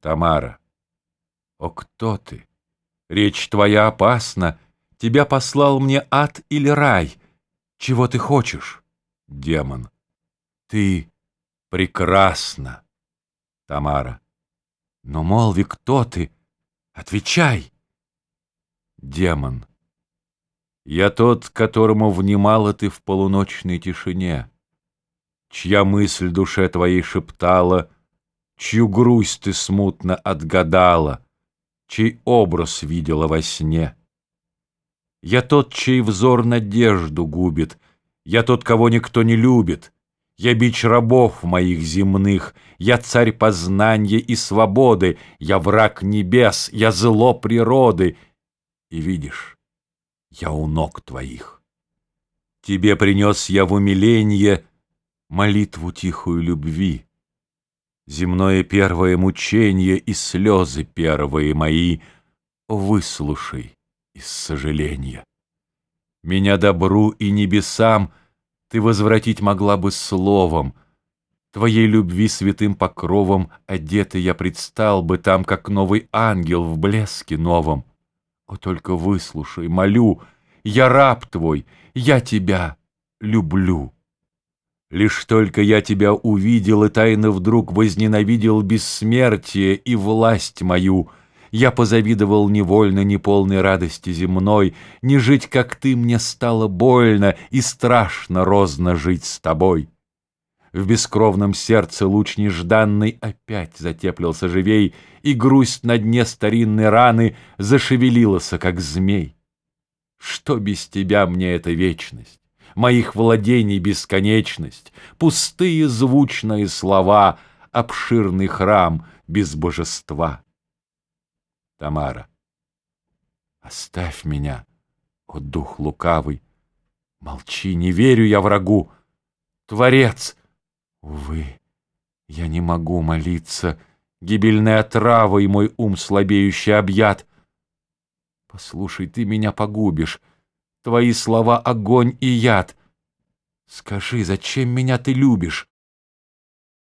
Тамара. О, кто ты? Речь твоя опасна. Тебя послал мне ад или рай? Чего ты хочешь? Демон. Ты прекрасна. Тамара. Но молви, кто ты? Отвечай. Демон. Я тот, которому внимала ты в полуночной тишине, Чья мысль душе твоей шептала, Чью грусть ты смутно отгадала, Чей образ видела во сне. Я тот, чей взор надежду губит, Я тот, кого никто не любит, Я бич рабов моих земных, Я царь познания и свободы, Я враг небес, я зло природы. И видишь, я у ног твоих. Тебе принес я в умиленье молитву тихую любви. Земное первое мучение и слезы первые мои выслушай из сожаления. Меня добру и небесам ты возвратить могла бы словом, Твоей любви святым покровом одетый я предстал бы там, как новый ангел в блеске новом. О, только выслушай, молю, я раб твой, я тебя люблю. Лишь только я тебя увидел и тайно вдруг возненавидел бессмертие и власть мою, я позавидовал невольно неполной радости земной, не жить, как ты, мне стало больно и страшно розно жить с тобой. В бескровном сердце луч нежданный опять затеплился живей, И грусть на дне старинной раны зашевелилась, как змей. Что без тебя мне эта вечность, Моих владений бесконечность, Пустые звучные слова, Обширный храм без божества. Тамара. Оставь меня, о дух лукавый, Молчи, не верю я врагу. Творец, Увы, я не могу молиться, гибельной отравой мой ум слабеющий объят. Послушай, ты меня погубишь, твои слова — огонь и яд. Скажи, зачем меня ты любишь?